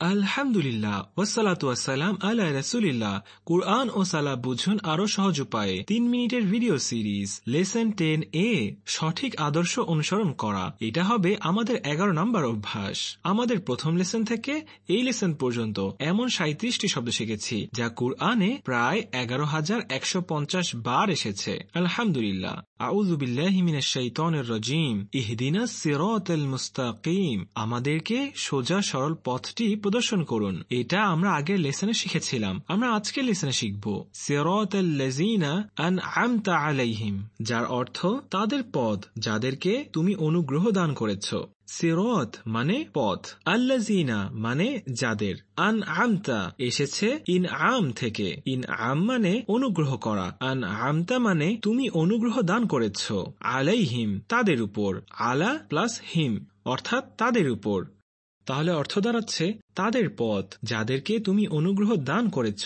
আলহামদুলিল্লাহ ওয়াসালাতু ওয়াসালাম কুরআন ও বুঝুন আরও সহজ উপায়ে। তিন মিনিটের ভিডিও সিরিজ, লেসন টেন এ, সঠিক আদর্শ অনুসরণ করা। এটা হবে আমাদের এগারো নম্বর অভ্যাস। আমাদের প্রথম লেসন থেকে এই লেসন পর্যন্ত এমন সাঁত্রিশটি শব্দ শিখেছি, যা কুরআনে প্রায় এগারো হাজার একশো পঞ্চাশ বার এসেছে। আলহামদুলিল্লাহ। আউযু বিল্লাহি মিনাশ শাইতানির রাজিম। ইহদিনাস সিরাতাল মুস্তাকিম। আমাদেরকে সোজা সরল পথটি প্রদর্শন করুন। এটা আমরা আগের লেসনে শিখেছিলাম। আমরা আজকের লেসনে শিখব। আলাইহিম, যার অর্থ তাদের পদ যাদেরকে তুমি অনুগ্রহ দান করেছ। সিরত মানে পথ। আল্লাজিনা মানে যাদের। আন আমতা এসেছে ইন আম থেকে। ইন আম মানে অনুগ্রহ করা। আন আমতা মানে তুমি অনুগ্রহ দান করেছ। আলাইহিম তাদের উপর। আলা প্লাস হিম, অর্থাৎ তাদের উপর। তাহলে অর্থ দাঁড়াচ্ছে তাদের পথ, যাদেরকে তুমি অনুগ্রহ দান করেছ।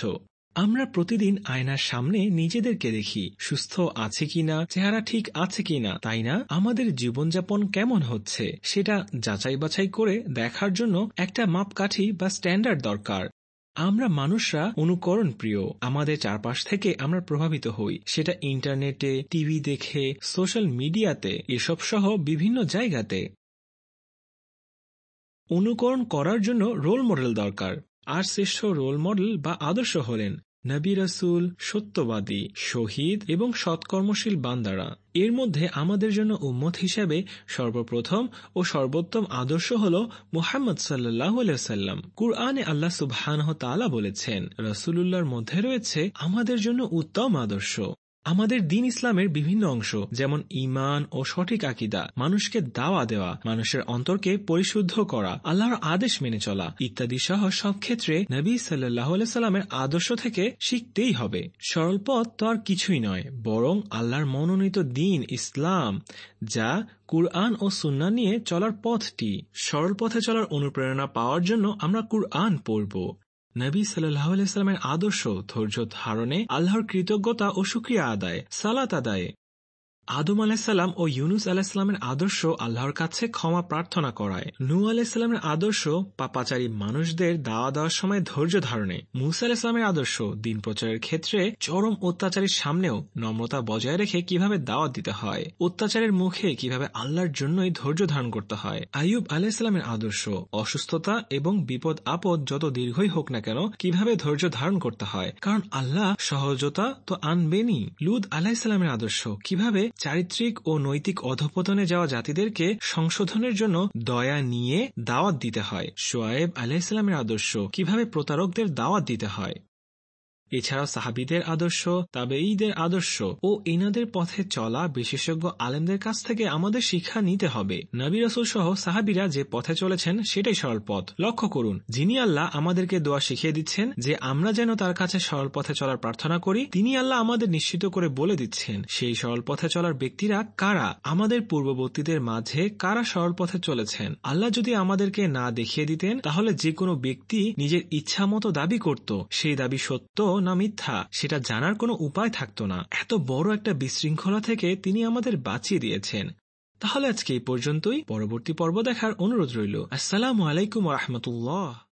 আমরা প্রতিদিন আয়নার সামনে নিজেদেরকে দেখি, সুস্থ আছে কিনা, চেহারা ঠিক আছে কিনা, তাই না? আমাদের জীবনযাপন কেমন হচ্ছে, সেটা যাচাই বাছাই করে দেখার জন্য একটা মাপকাঠি বা স্ট্যান্ডার্ড দরকার। আমরা মানুষরা অনুকরণ প্রিয়, আমাদের চারপাশ থেকে আমরা প্রভাবিত হই। সেটা ইন্টারনেটে, টিভি দেখে, সোশ্যাল মিডিয়াতে, এসব সহ বিভিন্ন জায়গাতে। অনুকরণ করার জন্য রোল মডেল দরকার। আর শ্রেষ্ঠ রোল মডেল বা আদর্শ হলেন নবী রাসুল, সত্যবাদী, শহীদ এবং সৎকর্মশীল বান্দারা। এর মধ্যে আমাদের জন্য উম্মত হিসেবে সর্বপ্রথম ও সর্বোত্তম আদর্শ হল মুহাম্মদ সাল্লাহ সাল্লাম কুরআনে আল্লাহ সুবহানহ তালা বলেছেন রসুল্লাহর মধ্যে রয়েছে আমাদের জন্য উত্তম আদর্শ। আমাদের দিন ইসলামের বিভিন্ন অংশ, যেমন ইমান ও সঠিক আকিদা, মানুষকে দাওয়া দেওয়া, মানুষের অন্তরকে পরিশুদ্ধ করা, আল্লাহর আদেশ মেনে চলা ইত্যাদি সহ সব ক্ষেত্রে নবী সাল্লাহ সাল্লামের আদর্শ থেকে শিখতেই হবে। সরল পথ তো আর কিছুই নয়, বরং আল্লাহর মনোনীত দিন ইসলাম, যা কুরআন ও সুন্না নিয়ে চলার পথটি। সরল পথে চলার অনুপ্রেরণা পাওয়ার জন্য আমরা কুরআন পড়ব। নবী সাল্লামের আদর্শ ধৈর্য ধারণে আল্লাহর কৃতজ্ঞতা ও সুক্রিয়া আদায় সালাত আদায়। আদম আলাহিসাল্লাম ও ইউনুস আলাহিসাল্লামের আদর্শ আল্লাহর কাছে ক্ষমা প্রার্থনা করায়। নু আলাহিসাল্লামের আদর্শ পাপাচারী মানুষদের দাওয়া দেওয়ার সময় ধৈর্য ধারণে। মুসা আলাহিসামের আদর্শ দিন প্রচারের ক্ষেত্রে চরম অত্যাচারীর সামনেও নম্রতা বজায় রেখে কীভাবে দাওয়াত দিতে হয়, অত্যাচারের মুখে কীভাবে আল্লাহর জন্যই ধৈর্য ধারণ করতে হয়, আইয়ুব আলাহিসাল্লামের আদর্শ অসুস্থতা এবং বিপদ আপদ যত দীর্ঘই হোক না কেন কীভাবে ধৈর্য ধারণ করতে হয়, কারণ আল্লাহ সহজতা তো আনবেনই। লুদ আলাহিসাল্লামের আদর্শ কীভাবে চারিত্রিক ও নৈতিক অধপতনে যাওয়া জাতিদেরকে সংশোধনের জন্য দয়া নিয়ে দাওয়াত দিতে হয়। সোয়েব আলাইসালামের আদর্শ। কীভাবে প্রতারকদের দাওয়াত দিতে হয়? এছাড়াও সাহাবিদের আদর্শ, তাবেঈদের আদর্শ ও এনাদের পথে চলা বিশেষজ্ঞ আলেমদের কাছ থেকে আমাদের শিক্ষা নিতে হবে। নবী রসুল সহ সাহাবিরা যে পথে চলেছেন সেটাই সরল পথ। লক্ষ্য করুন, যিনি আল্লাহ আমাদেরকে দোয়া শিখিয়ে দিচ্ছেন যে আমরা যেন তার কাছে সরল পথে চলার প্রার্থনা করি, তিনি আল্লাহ আমাদের নিশ্চিত করে বলে দিচ্ছেন, সেই সরল পথে চলার ব্যক্তিরা কারা? আমাদের পূর্ববর্তীদের মাঝে কারা সরল পথে চলেছেন? আল্লাহ যদি আমাদেরকে না দেখিয়ে দিতেন, তাহলে যে কোনো ব্যক্তি নিজের ইচ্ছা মতো দাবি করত, সেই দাবি সত্য না মিথ্যা, সেটা জানার কোনো উপায় থাকতো না। এত বড় একটা বিশৃঙ্খলা থেকে তিনি আমাদের বাঁচিয়ে দিয়েছেন। তাহলে আজকে এই পর্যন্তই। পরবর্তী পর্ব দেখার অনুরোধ রইল। আসসালামু আলাইকুম রহমতুল্লাহ।